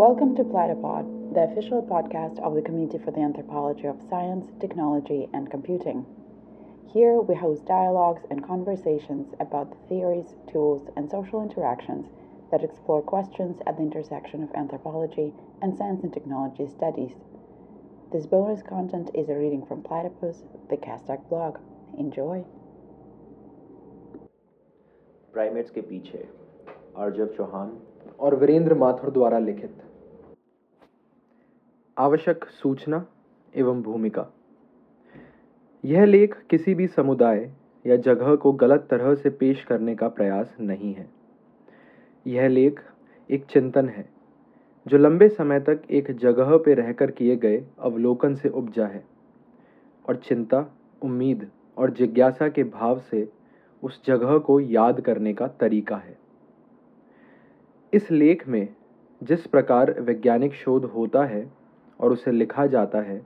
Welcome to Platypod, the official podcast of the Committee for the Anthropology of Science, Technology, and Computing. Here we host dialogues and conversations about the theories, tools, and social interactions that explore questions at the intersection of anthropology and science and technology studies. This bonus content is a reading from Platypus, the Castak blog. Enjoy! Primates के पीछे आरजव चौहान और वीरेंद्र माथुर द्वारा लिखित आवश्यक सूचना एवं भूमिका। यह लेख किसी भी समुदाय या जगह को गलत तरह से पेश करने का प्रयास नहीं है। यह लेख एक चिंतन है, जो लंबे समय तक एक जगह पर रहकर किए गए अवलोकन से उपजा है, और चिंता, उम्मीद और जिज्ञासा के भाव से उस जगह को याद करने का तरीका है। इस लेख में जिस प्रकार वैज्ञानिक शोध होता है और उसे लिखा जाता है,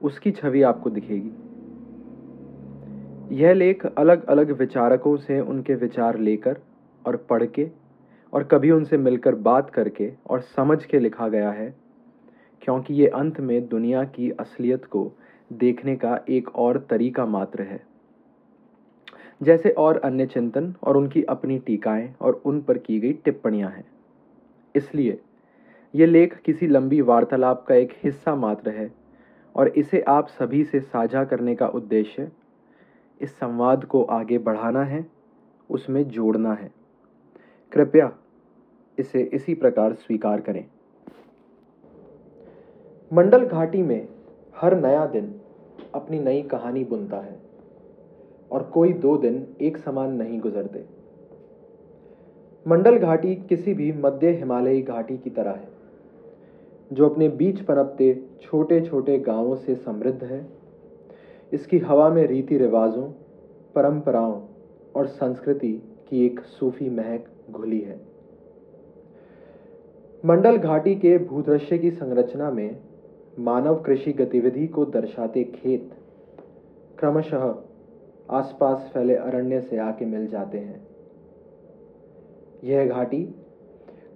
उसकी छवि आपको दिखेगी। यह लेख अलग अलग विचारकों से उनके विचार लेकर और पढ़ के और कभी उनसे मिलकर बात करके और समझ के लिखा गया है, क्योंकि ये अंत में दुनिया की असलियत को देखने का एक और तरीका मात्र है। जैसे और अन्य चिंतन और उनकी अपनी टीकाएँ और उन पर की गई टिप्पणियाँ हैं। इसलिए ये लेख किसी लंबी वार्तालाप का एक हिस्सा मात्र है, और इसे आप सभी से साझा करने का उद्देश्य इस संवाद को आगे बढ़ाना है, उसमें जोड़ना है। कृपया इसे इसी प्रकार स्वीकार करें। मंडल घाटी में हर नया दिन अपनी नई कहानी बुनता है, और कोई दो दिन एक समान नहीं गुजरते। मंडल घाटी किसी भी मध्य हिमालयी घाटी की तरह है। जो अपने बीच पनपते छोटे छोटे गाँवों से समृद्ध है। इसकी हवा में रीति रिवाजों, परंपराओं और संस्कृति की एक सूफी महक घुली है। मंडल घाटी के भूदृश्य की संरचना में मानव कृषि गतिविधि को दर्शाते खेत क्रमशः आसपास फैले अरण्य से आके मिल जाते हैं। यह घाटी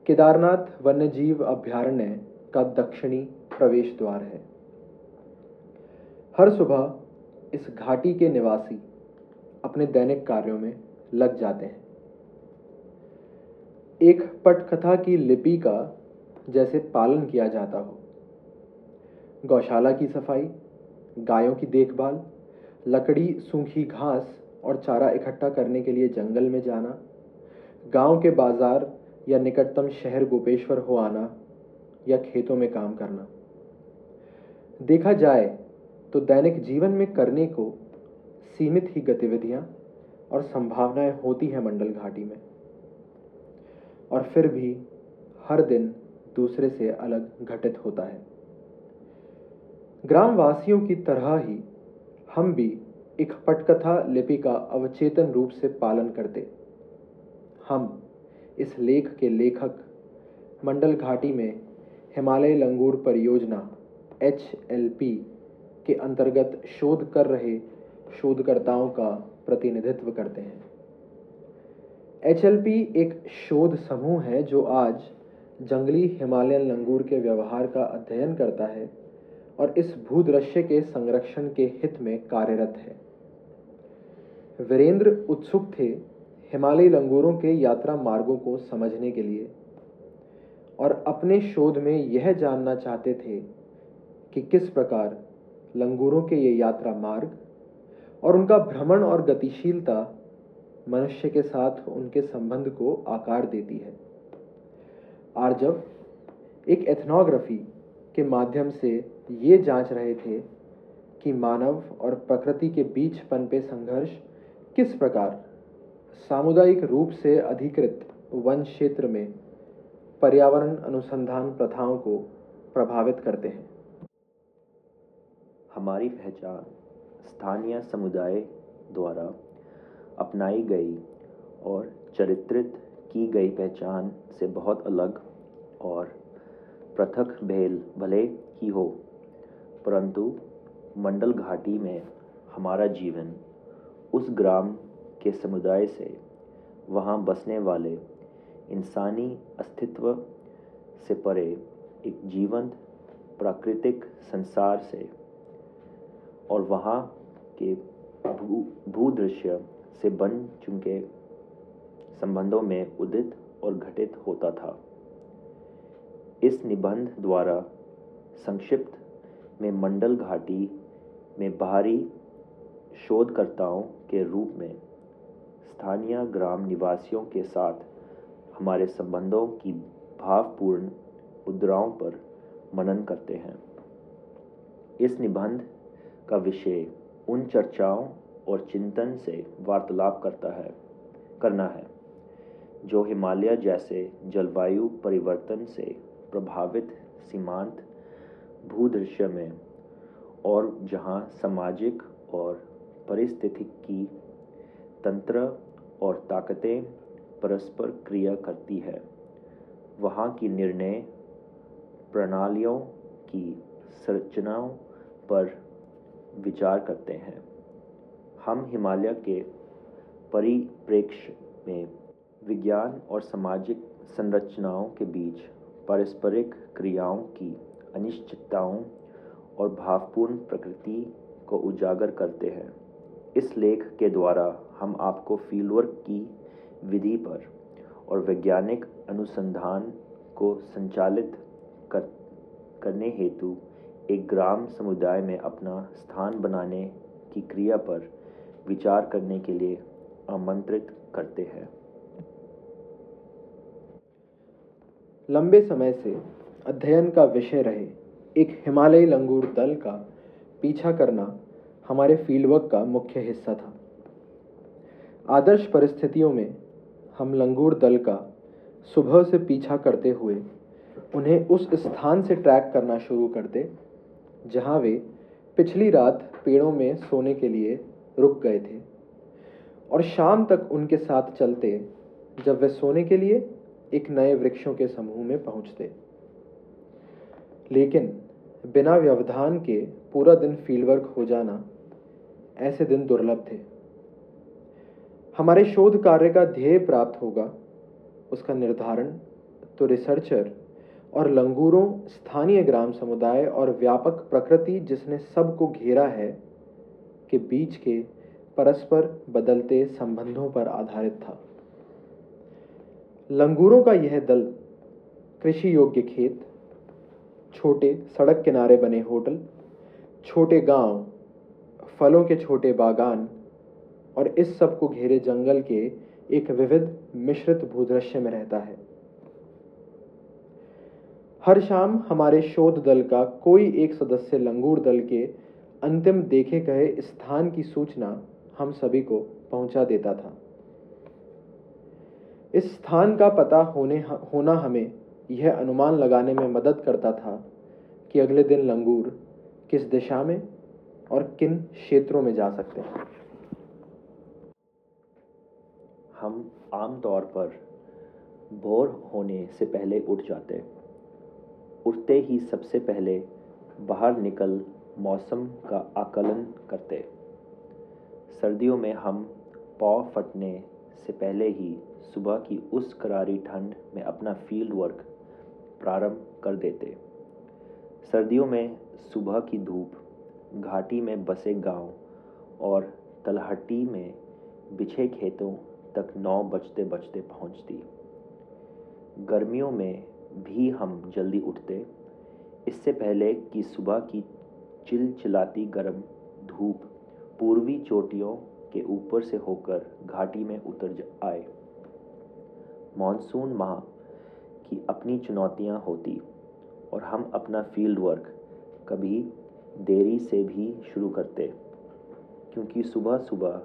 केदारनाथ वन्यजीव अभ्यारण्य का दक्षिणी प्रवेश द्वार है। हर सुबह इस घाटी के निवासी अपने दैनिक कार्यों में लग जाते हैं। एक पटकथा की लिपि का जैसे पालन किया जाता हो। गौशाला की सफ़ाई, गायों की देखभाल, लकड़ी, सूखी घास और चारा इकट्ठा करने के लिए जंगल में जाना, गाँव के बाज़ार या निकटतम शहर गोपेश्वर हो आना या खेतों में काम करना। देखा जाए तो दैनिक जीवन में करने को सीमित ही गतिविधियाँ और संभावनाएँ होती हैं मंडल घाटी में। और फिर भी हर दिन दूसरे से अलग घटित होता है। ग्रामवासियों की तरह ही हम भी एक पटकथा लिपि का अवचेतन रूप से पालन करते। हम इस लेख के लेखक मंडल घाटी में हिमालय लंगूर परियोजना एचएलपी के अंतर्गत शोध कर रहे शोधकर्ताओं का प्रतिनिधित्व करते हैं। एचएलपी एक शोध समूह है जो आज जंगली हिमालयन लंगूर के व्यवहार का अध्ययन करता है और इस भूदृश्य के संरक्षण के हित में कार्यरत है। वीरेंद्र उत्सुक थे हिमालयी लंगूरों के यात्रा मार्गों को समझने के लिए। और अपने शोध में यह जानना चाहते थे कि किस प्रकार लंगूरों के ये यात्रा मार्ग और उनका भ्रमण और गतिशीलता मनुष्य के साथ उनके संबंध को आकार देती है। आर्जव एक एथनोग्राफी के माध्यम से ये जाँच रहे थे कि मानव और प्रकृति के बीच पनपे संघर्ष किस प्रकार सामुदायिक रूप से अधिकृत वन क्षेत्र में पर्यावरण अनुसंधान प्रथाओं को प्रभावित करते हैं। हमारी पहचान स्थानीय समुदाय द्वारा अपनाई गई और चरित्रित की गई पहचान से बहुत अलग और पृथक भेल भले ही हो, परंतु मंडल घाटी में हमारा जीवन उस ग्राम के समुदाय से वहाँ बसने वाले इंसानी अस्तित्व से परे एक जीवंत, प्राकृतिक संसार से और वहाँ के भू, भूदृश्य से बन चुके संबंधों में उदित और घटित होता था। इस निबंध द्वारा संक्षिप्त में मंडल घाटी में बाहरी शोधकर्ताओं के रूप में स्थानीय ग्राम निवासियों के साथ हमारे संबंधों की भावपूर्ण मुद्राओं पर मनन करते हैं। इस निबंध का विषय उन चर्चाओं और चिंतन से वार्तालाप करता है, करना है, जो हिमालय जैसे जलवायु परिवर्तन से प्रभावित, सीमांत, भूदृश्य में और जहाँ सामाजिक और परिस्थितिकी तंत्र और ताकतें परस्पर क्रिया करती है। वहाँ की निर्णय प्रणालियों की संरचनाओं पर विचार करते हैं। हम हिमालय के परिप्रेक्ष्य में विज्ञान और सामाजिक संरचनाओं के बीच पारस्परिक क्रियाओं की अनिश्चितताओं और भावपूर्ण प्रकृति को उजागर करते हैं। इस लेख के द्वारा हम आपको फील्डवर्क की विधि पर और वैज्ञानिक अनुसंधान को संचालित कर, करने हेतु एक ग्राम समुदाय में अपना स्थान बनाने की क्रिया पर विचार करने के लिए आमंत्रित करते हैं। लंबे समय से अध्ययन का विषय रहे एक हिमालयी लंगूर दल का पीछा करना हमारे फील्डवर्क का मुख्य हिस्सा था। आदर्श परिस्थितियों में हम लंगूर दल का सुबह से पीछा करते हुए उन्हें उस स्थान से ट्रैक करना शुरू करते जहाँ वे पिछली रात पेड़ों में सोने के लिए रुक गए थे। और शाम तक उनके साथ चलते जब वे सोने के लिए एक नए वृक्षों के समूह में पहुँचते। लेकिन बिना व्यवधान के पूरा दिन फील्डवर्क हो जाना ऐसे दिन दुर्लभ थे। हमारे शोध कार्य का ध्येय प्राप्त होगा। उसका निर्धारण तो रिसर्चर और लंगूरों, स्थानीय ग्राम समुदाय और व्यापक प्रकृति जिसने सबको घेरा है, के बीच के परस्पर बदलते संबंधों पर आधारित था। लंगूरों का यह दल कृषि योग्य खेत, छोटे सड़क किनारे बने होटल, छोटे गाँव, फलों के छोटे बागान और इस सबको घेरे जंगल के एक विविध मिश्रित भूदृश्य में रहता है। हर शाम हमारे शोध दल का कोई एक सदस्य लंगूर दल के अंतिम देखे गए स्थान की सूचना हम सभी को पहुँचा देता था। इस स्थान का पता होने होना हमें यह अनुमान लगाने में मदद करता था कि अगले दिन लंगूर किस दिशा में और किन क्षेत्रों में जा सकते हैं। हम आमतौर पर बोर होने से पहले उठ जाते उठते ही सबसे पहले बाहर निकल मौसम का आकलन करते सर्दियों में हम पौ फटने से पहले ही सुबह की उस करारी ठंड में अपना फ़ील्ड वर्क प्रारंभ कर देते सर्दियों में सुबह की धूप, घाटी में बसे गाँव और तलहटी में बिछे खेतों तक नौ बजते बजते पहुँचती। गर्मियों में भी हम जल्दी उठते। इससे पहले कि सुबह की चिलचिलाती गर्म धूप पूर्वी चोटियों के ऊपर से होकर घाटी में उतर आए। मॉनसून माह की अपनी चुनौतियाँ होती और हम अपना फ़ील्ड वर्क कभी देरी से भी शुरू करते, क्योंकि सुबह सुबह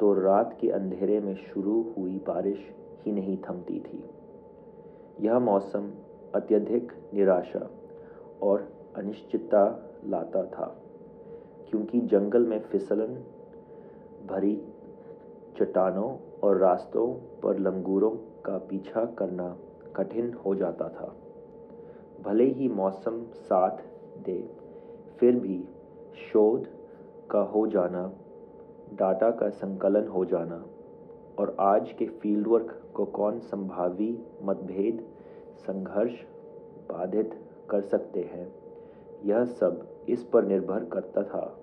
तो रात के अंधेरे में शुरू हुई बारिश ही नहीं थमती थी। यह मौसम अत्यधिक निराशा और अनिश्चितता लाता था, क्योंकि जंगल में फिसलन भरी चट्टानों और रास्तों पर लंगूरों का पीछा करना कठिन हो जाता था। भले ही मौसम साथ दे, फिर भी शोध का हो जाना डाटा का संकलन हो जाना। और आज के फील्डवर्क को कौन संभावी मतभेद, संघर्ष बाधित कर सकते हैं? यह सब इस पर निर्भर करता था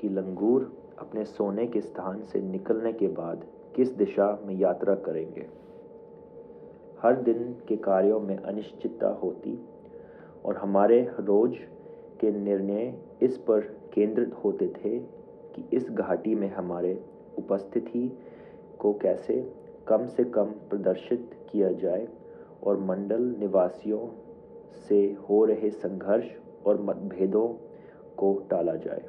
कि लंगूर अपने सोने के स्थान से निकलने के बाद किस दिशा में यात्रा करेंगे। हर दिन के कार्यों में अनिश्चितता होती और हमारे रोज के निर्णय इस पर केंद्रित होते थे कि इस घाटी में हमारे उपस्थिति को कैसे कम से कम प्रदर्शित किया जाए और मंडल निवासियों से हो रहे संघर्ष और मतभेदों को टाला जाए।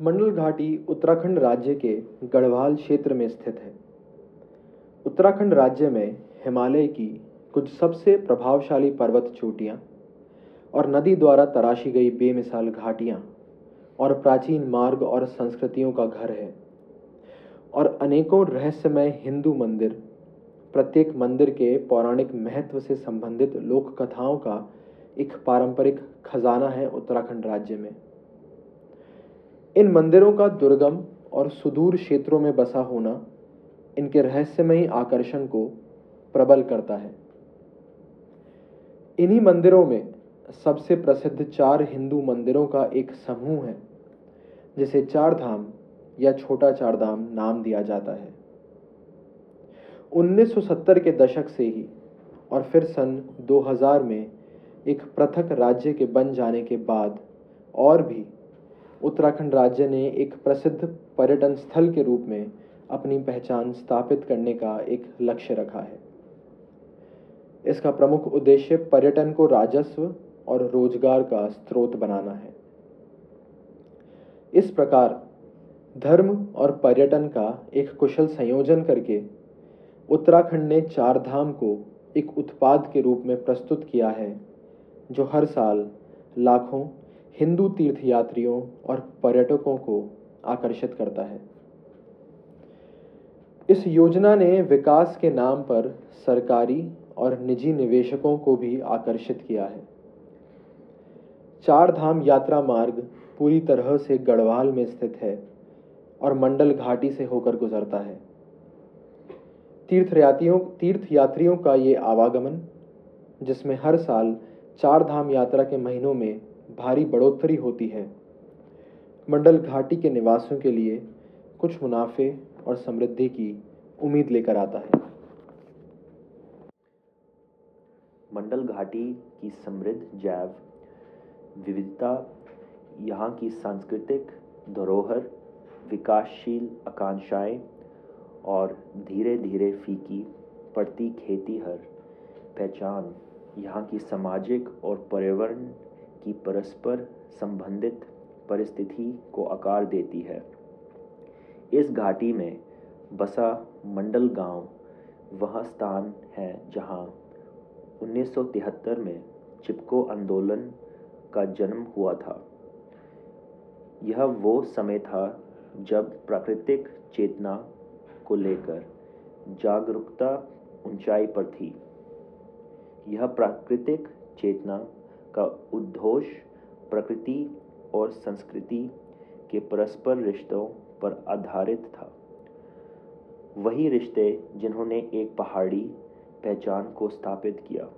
मंडल घाटी उत्तराखंड राज्य के गढ़वाल क्षेत्र में स्थित है। उत्तराखंड राज्य में हिमालय की कुछ सबसे प्रभावशाली पर्वत चोटियाँ और नदी द्वारा तराशी गई बेमिसाल घाटियाँ, और प्राचीन मार्ग और संस्कृतियों का घर है। और अनेकों रहस्यमय हिंदू मंदिर, प्रत्येक मंदिर के पौराणिक महत्व से संबंधित लोक कथाओं का एक पारंपरिक खजाना है उत्तराखंड राज्य में। इन मंदिरों का दुर्गम और सुदूर क्षेत्रों में बसा होना इनके रहस्यमयी आकर्षण को प्रबल करता है। इन्हीं मंदिरों में सबसे प्रसिद्ध चार हिंदू मंदिरों का एक समूह है, जिसे चार धाम या छोटा चार धाम नाम दिया जाता है। 1970 के दशक से ही और फिर सन 2000 में एक पृथक राज्य के बन जाने के बाद और भी उत्तराखंड राज्य ने एक प्रसिद्ध पर्यटन स्थल के रूप में अपनी पहचान स्थापित करने का एक लक्ष्य रखा है। इसका प्रमुख उद्देश्य पर्यटन को राजस्व और रोज़गार का स्रोत बनाना है। इस प्रकार धर्म और पर्यटन का एक कुशल संयोजन करके उत्तराखंड ने चार धाम को एक उत्पाद के रूप में प्रस्तुत किया है, जो हर साल लाखों हिंदू तीर्थयात्रियों और पर्यटकों को आकर्षित करता है। इस योजना ने विकास के नाम पर सरकारी और निजी निवेशकों को भी आकर्षित किया है। चार धाम यात्रा मार्ग पूरी तरह से गढ़वाल में स्थित है और मंडल घाटी से होकर गुजरता है। तीर्थयात्रियों तीर्थयात्रियों का ये आवागमन, जिसमें हर साल चार धाम यात्रा के महीनों में भारी बढ़ोतरी होती है, मंडल घाटी के निवासियों के लिए कुछ मुनाफे और समृद्धि की उम्मीद लेकर आता है। मंडल घाटी की समृद्ध जैव विविधता, यहाँ की सांस्कृतिक धरोहर, विकासशील आकांक्षाएँ और धीरे धीरे फीकी पड़ती खेती हर पहचान, यहाँ की सामाजिक और पर्यावरण की परस्पर संबंधित परिस्थिति को आकार देती है। इस घाटी में बसा मंडल गाँव वह स्थान है जहाँ 1973 में चिपको आंदोलन का जन्म हुआ था। यह वो समय था जब प्राकृतिक चेतना को लेकर जागरूकता ऊंचाई पर थी। यह प्राकृतिक चेतना का उद्घोष प्रकृति और संस्कृति के परस्पर रिश्तों पर आधारित था। वही रिश्ते जिन्होंने एक पहाड़ी पहचान को स्थापित किया।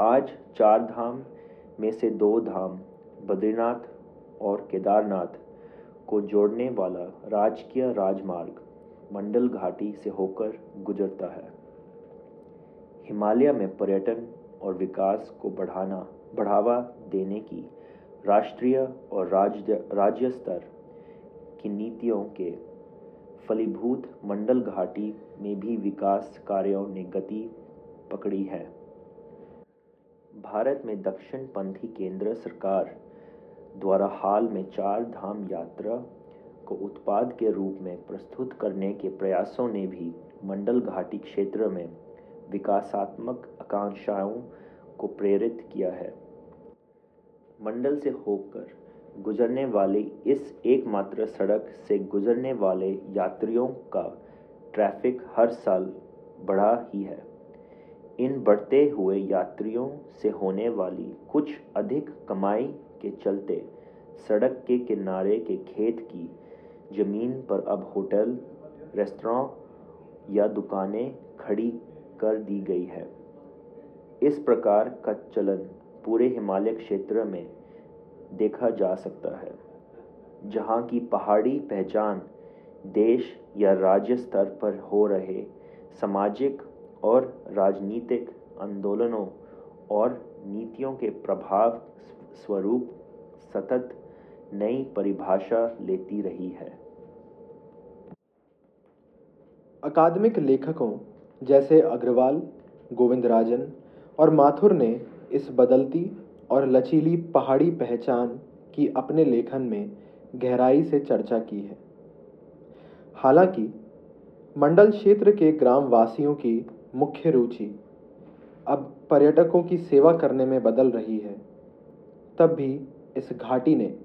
आज चार धाम में से दो धाम, बद्रीनाथ और केदारनाथ, को जोड़ने वाला राजकीय राजमार्ग मंडल घाटी से होकर गुजरता है। हिमालय में पर्यटन और विकास को बढ़ाना, बढ़ावा देने की राष्ट्रीय और राज्य राज्य स्तर की नीतियों के फलीभूत मंडल घाटी में भी विकास कार्यों ने गति पकड़ी है। भारत में दक्षिण पंथी केंद्र सरकार द्वारा हाल में चार धाम यात्रा को उत्पाद के रूप में प्रस्तुत करने के प्रयासों ने भी मंडल घाटी क्षेत्र में विकासात्मक आकांक्षाओं को प्रेरित किया है। मंडल से होकर गुजरने वाली इस एकमात्र सड़क से गुजरने वाले यात्रियों का ट्रैफ़िक हर साल बढ़ा ही है। इन बढ़ते हुए यात्रियों से होने वाली कुछ अधिक कमाई के चलते सड़क के किनारे के खेत की ज़मीन पर अब होटल, रेस्तरां या दुकानें खड़ी कर दी गई है। इस प्रकार का चलन पूरे हिमालय क्षेत्र में देखा जा सकता है, जहाँ की पहाड़ी पहचान देश या राज्य स्तर पर हो रहे सामाजिक और राजनीतिक आंदोलनों और नीतियों के प्रभाव स्वरूप सतत नई परिभाषा लेती रही है। अकादमिक लेखकों जैसे अग्रवाल, गोविंदराजन और माथुर ने इस बदलती और लचीली पहाड़ी पहचान की अपने लेखन में गहराई से चर्चा की है। हालाँकि, मंडल क्षेत्र के ग्रामवासियों की मुख्य रुचि। अब पर्यटकों की सेवा करने में बदल रही है। तब भी इस घाटी ने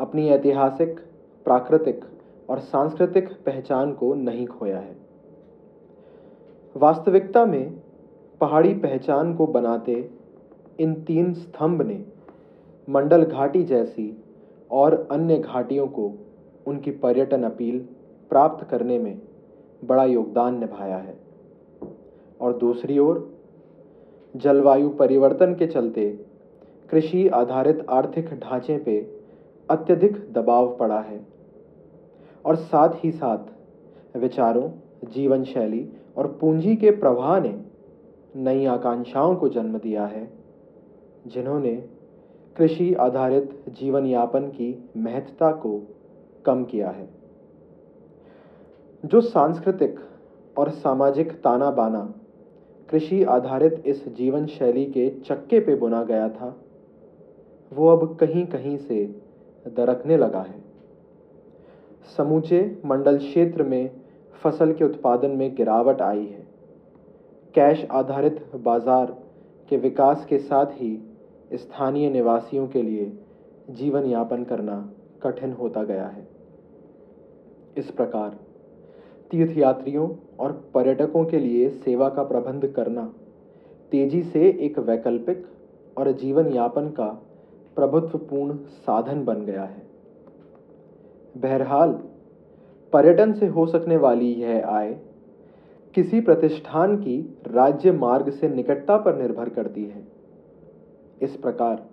अपनी ऐतिहासिक, प्राकृतिक और सांस्कृतिक पहचान को नहीं खोया है। वास्तविकता में पहाड़ी पहचान को बनाते इन तीन स्तंभ ने मंडल घाटी जैसी और अन्य घाटियों को उनकी पर्यटन अपील प्राप्त करने में बड़ा योगदान निभाया है। और दूसरी ओर, जलवायु परिवर्तन के चलते कृषि आधारित आर्थिक ढांचे पे अत्यधिक दबाव पड़ा है। और साथ ही साथ, विचारों जीवन शैली और पूंजी के प्रवाह ने नई आकांक्षाओं को जन्म दिया है, जिन्होंने कृषि आधारित जीवन यापन की महत्ता को कम किया है। जो सांस्कृतिक और सामाजिक ताना बाना कृषि आधारित इस जीवन शैली के चक्के पे बुना गया था। वो अब कहीं कहीं से दरकने लगा है। समूचे मंडल क्षेत्र में फ़सल के उत्पादन में गिरावट आई है। कैश आधारित बाज़ार के विकास के साथ ही स्थानीय निवासियों के लिए जीवन यापन करना कठिन होता गया है। इस प्रकार तीर्थयात्रियों और पर्यटकों के लिए सेवा का प्रबंध करना, तेज़ी से एक वैकल्पिक और जीवन यापन का प्रभुत्वपूर्ण साधन बन गया है। बहरहाल, पर्यटन से हो सकने वाली यह आय किसी प्रतिष्ठान की राज्य मार्ग से निकटता पर निर्भर करती है। इस प्रकार,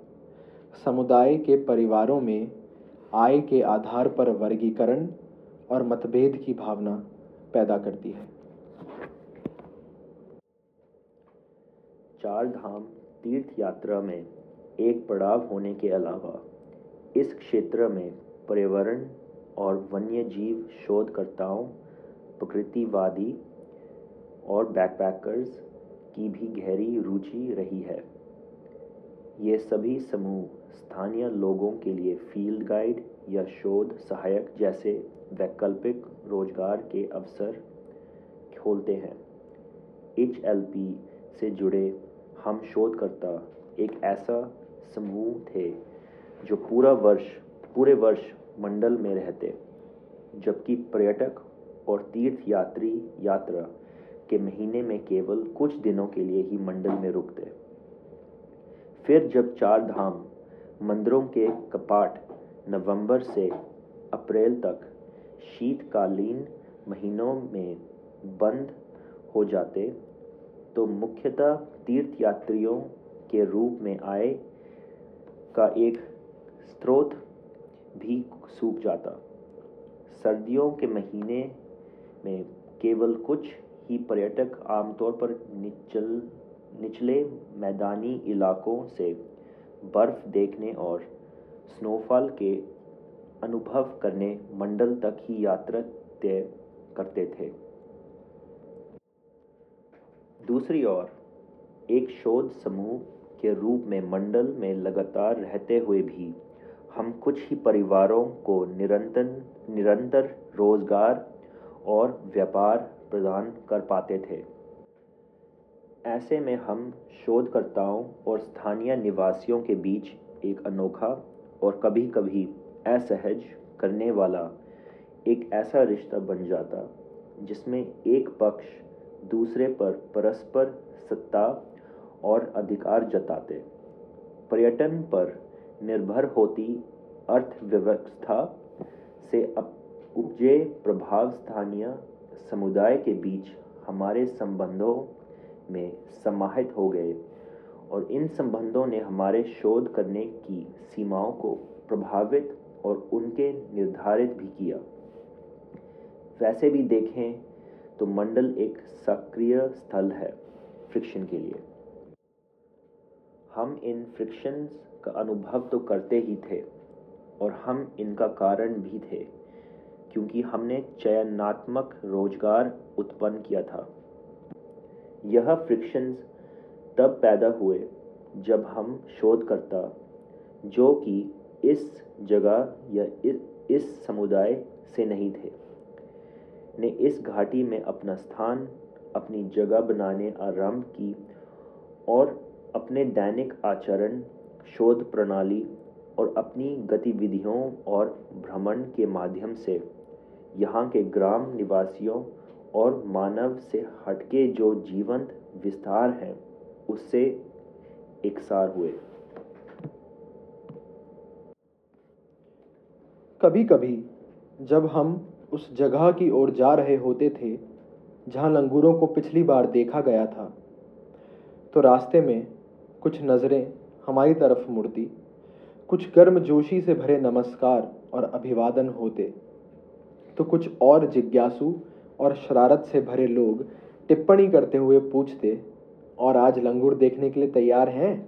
समुदाय के परिवारों में आय के आधार पर वर्गीकरण और मतभेद की भावना पैदा करती है। चार धाम तीर्थ यात्रा में एक पड़ाव होने के अलावा इस क्षेत्र में पर्यावरण और वन्य जीव शोधकर्ताओं, प्रकृतिवादी और बैकपैकर्स की भी गहरी रुचि रही है। ये सभी समूह स्थानीय लोगों के लिए फ़ील्ड गाइड या शोध सहायक जैसे वैकल्पिक रोज़गार के अवसर खोलते हैं। एचएलपी से जुड़े हम शोधकर्ता एक ऐसा समूह थे जो पूरा वर्ष, पूरे वर्ष मंडल में रहते, जबकि पर्यटक और तीर्थ यात्री यात्रा के महीने में केवल कुछ दिनों के लिए ही मंडल में रुकते। फिर जब चार धाम मंदिरों के कपाट नवंबर से अप्रैल तक शीतकालीन महीनों में बंद हो जाते तो मुख्यतः तीर्थयात्रियों के रूप में आए का एक स्रोत भी सूख जाता। सर्दियों के महीने में केवल कुछ ही पर्यटक आमतौर पर निचल, निचले मैदानी इलाकों से बर्फ़ देखने और स्नोफॉल के अनुभव करने मंडल तक ही यात्रा तय करते थे। दूसरी ओर, एक शोध समूह के रूप में मंडल में लगातार रहते हुए भी हम कुछ ही परिवारों को निरंतर निरंतर रोज़गार और व्यापार प्रदान कर पाते थे। ऐसे में हम शोधकर्ताओं और स्थानीय निवासियों के बीच एक अनोखा और कभी कभी असहज करने वाला एक ऐसा रिश्ता बन जाता, जिसमें एक पक्ष दूसरे पर परस्पर सत्ता और अधिकार जताते। पर्यटन पर निर्भर होती अर्थव्यवस्था से उपजे प्रभाव स्थानीय समुदाय के बीच हमारे संबंधों में समाहित हो गए और इन संबंधों ने हमारे शोध करने की सीमाओं को प्रभावित और उनके निर्धारित भी किया। वैसे भी देखें तो मंडल एक सक्रिय स्थल है फ्रिक्शन के लिए। हम इन फ्रिक्शंस का अनुभव तो करते ही थे और हम इनका कारण भी थे, क्योंकि हमने चयनात्मक रोज़गार उत्पन्न किया था। यह फ्रिक्शंस तब पैदा हुए जब हम शोधकर्ता, जो कि इस जगह या इस, इस समुदाय से नहीं थे। ने इस घाटी में अपना स्थान अपनी जगह बनाने आरंभ की और अपने दैनिक आचरण शोध प्रणाली और अपनी गतिविधियों और भ्रमण के माध्यम से यहाँ के ग्राम निवासियों और मानव से हटके जो जीवंत विस्तार हैं उससे एकसार हुए। कभी कभी जब हम उस जगह की ओर जा रहे होते थे, जहाँ लंगूरों को पिछली बार देखा गया था तो रास्ते में कुछ नज़रें हमारी तरफ़ मुड़ती। कुछ गर्म जोशी से भरे नमस्कार और अभिवादन होते। तो कुछ और जिज्ञासु और शरारत से भरे लोग टिप्पणी करते हुए पूछते, और आज लंगूर देखने के लिए तैयार हैं?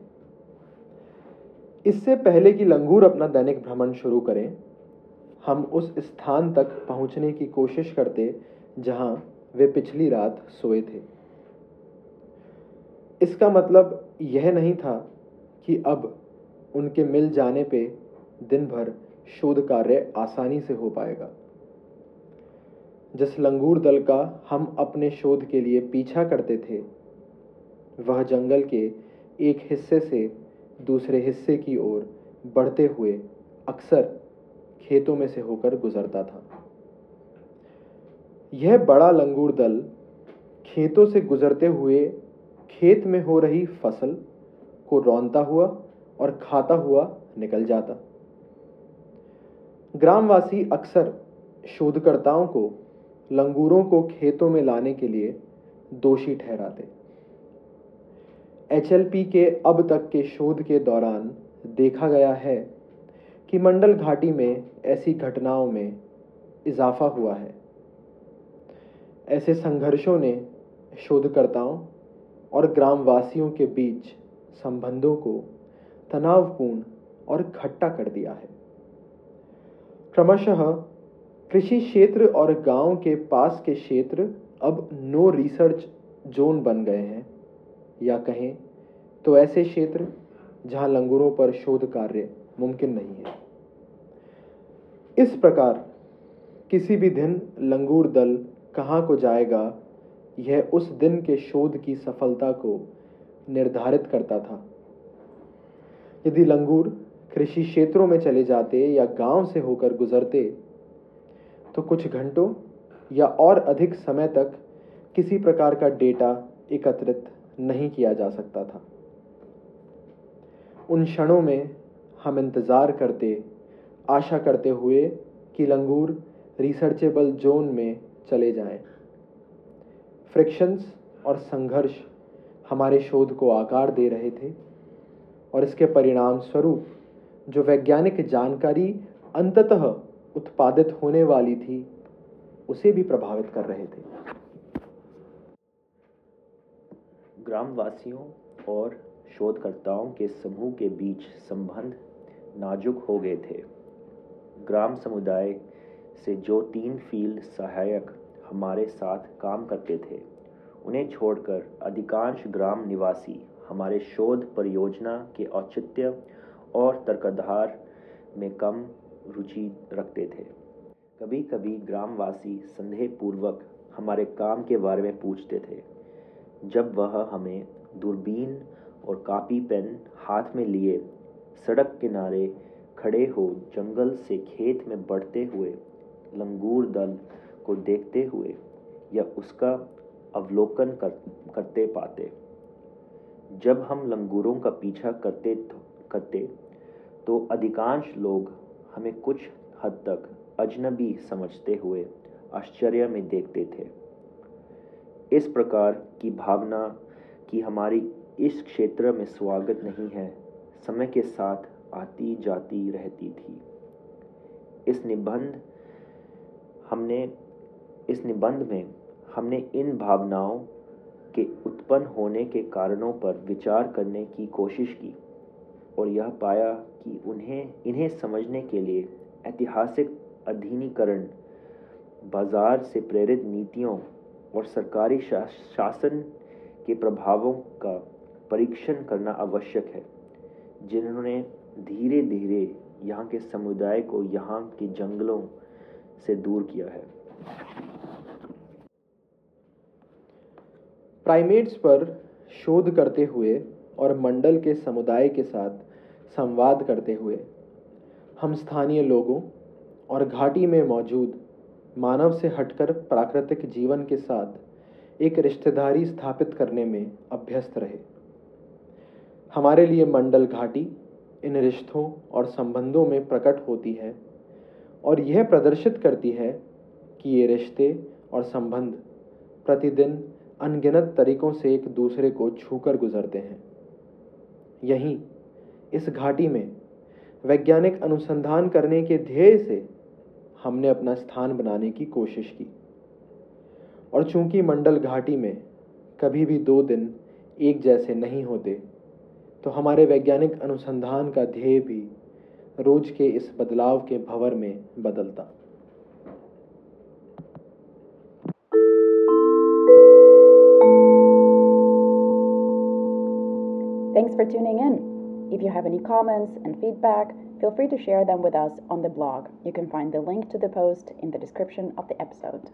इससे पहले कि लंगूर अपना दैनिक भ्रमण शुरू करें हम उस स्थान तक पहुँचने की कोशिश करते जहाँ वे पिछली रात सोए थे। इसका मतलब यह नहीं था कि अब उनके मिल जाने पे दिन भर शोध कार्य आसानी से हो पाएगा। जिस लंगूर दल का हम अपने शोध के लिए पीछा करते थे, वह जंगल के एक हिस्से से दूसरे हिस्से की ओर बढ़ते हुए अक्सर खेतों में से होकर गुजरता था। यह बड़ा लंगूर दल खेतों से गुजरते हुए खेत में हो रही फ़सल को रौनता हुआ और खाता हुआ निकल जाता। ग्रामवासी अक्सर शोधकर्ताओं को लंगूरों को खेतों में लाने के लिए दोषी ठहराते। एचएलपी के अब तक के शोध के दौरान देखा गया है कि मंडल घाटी में ऐसी घटनाओं में इजाफा हुआ है। ऐसे संघर्षों ने शोधकर्ताओं और ग्रामवासियों के बीच संबंधों को तनावपूर्ण और खट्टा कर दिया है। क्रमशः कृषि क्षेत्र और गाँव के पास के क्षेत्र अब नो रिसर्च जोन बन गए हैं। या कहें तो ऐसे क्षेत्र जहाँ लंगूरों पर शोध कार्य मुमकिन नहीं है। इस प्रकार किसी भी दिन लंगूर दल कहाँ को जाएगा, यह उस दिन के शोध की सफलता को निर्धारित करता था। यदि लंगूर कृषि क्षेत्रों में चले जाते या गाँव से होकर गुजरते तो कुछ घंटों या और अधिक समय तक किसी प्रकार का डेटा एकत्रित नहीं किया जा सकता था। उन क्षणों में हम इंतज़ार करते आशा करते हुए कि लंगूर रिसर्चेबल जोन में चले जाएँ। फ्रिक्शंस और संघर्ष हमारे शोध को आकार दे रहे थे और इसके परिणाम स्वरूप जो वैज्ञानिक जानकारी अंततः उत्पादित होने वाली थी, उसे भी प्रभावित कर रहे थे ग्रामवासियों और शोधकर्ताओं के समूह के बीच संबंध नाजुक हो गए थे ग्राम समुदाय से जो तीन फ़ील्ड सहायक हमारे साथ काम करते थे, उन्हें छोड़कर अधिकांश ग्राम निवासी हमारे शोध परियोजना के औचित्य और तर्कधार में कम रुचि रखते थे। कभी कभी ग्रामवासी संदेहपूर्वक हमारे काम के बारे में पूछते थे, जब वह हमें दूरबीन और कापी पेन हाथ में लिए सड़क किनारे खड़े हो जंगल से खेत में बढ़ते हुए लंगूर दल को देखते हुए या उसका अवलोकन कर, करते पाते। जब हम लंगूरों का पीछा करते करते तो अधिकांश लोग हमें कुछ हद तक अजनबी समझते हुए आश्चर्य में देखते थे। इस प्रकार की भावना कि हमारी इस क्षेत्र में स्वागत नहीं है समय के साथ आती जाती रहती थी। इस निबंध हमने, इस निबंध में हमने इन भावनाओं के उत्पन्न होने के कारणों पर विचार करने की कोशिश की और यह पाया कि उन्हें, इन्हें समझने के लिए ऐतिहासिक अधीनीकरण बाज़ार से प्रेरित नीतियों और सरकारी शासन के प्रभावों का परीक्षण करना आवश्यक है, जिन्होंने धीरे धीरे यहाँ के समुदाय को यहाँ के जंगलों से दूर किया है। प्राइमेट्स पर शोध करते हुए और मंडल के समुदाय के साथ संवाद करते हुए हम स्थानीय लोगों और घाटी में मौजूद मानव से हटकर प्राकृतिक जीवन के साथ एक रिश्तेदारी स्थापित करने में अभ्यस्त रहे। हमारे लिए मंडल घाटी इन रिश्तों और संबंधों में प्रकट होती है और यह प्रदर्शित करती है कि ये रिश्ते और संबंध प्रतिदिन अनगिनत तरीकों से एक दूसरे को छूकर गुजरते हैं। यहीं इस घाटी में वैज्ञानिक अनुसंधान करने के ध्येय से हमने अपना स्थान बनाने की कोशिश की। और चूँकि मंडल घाटी में कभी भी दो दिन एक जैसे नहीं होते तो हमारे वैज्ञानिक अनुसंधान का ध्येय भी रोज के इस बदलाव के भंवर में बदलता Thanks for tuning in. If you have any comments and feedback, feel free to share them with us on the blog. You can find the link to the post in the description of the episode.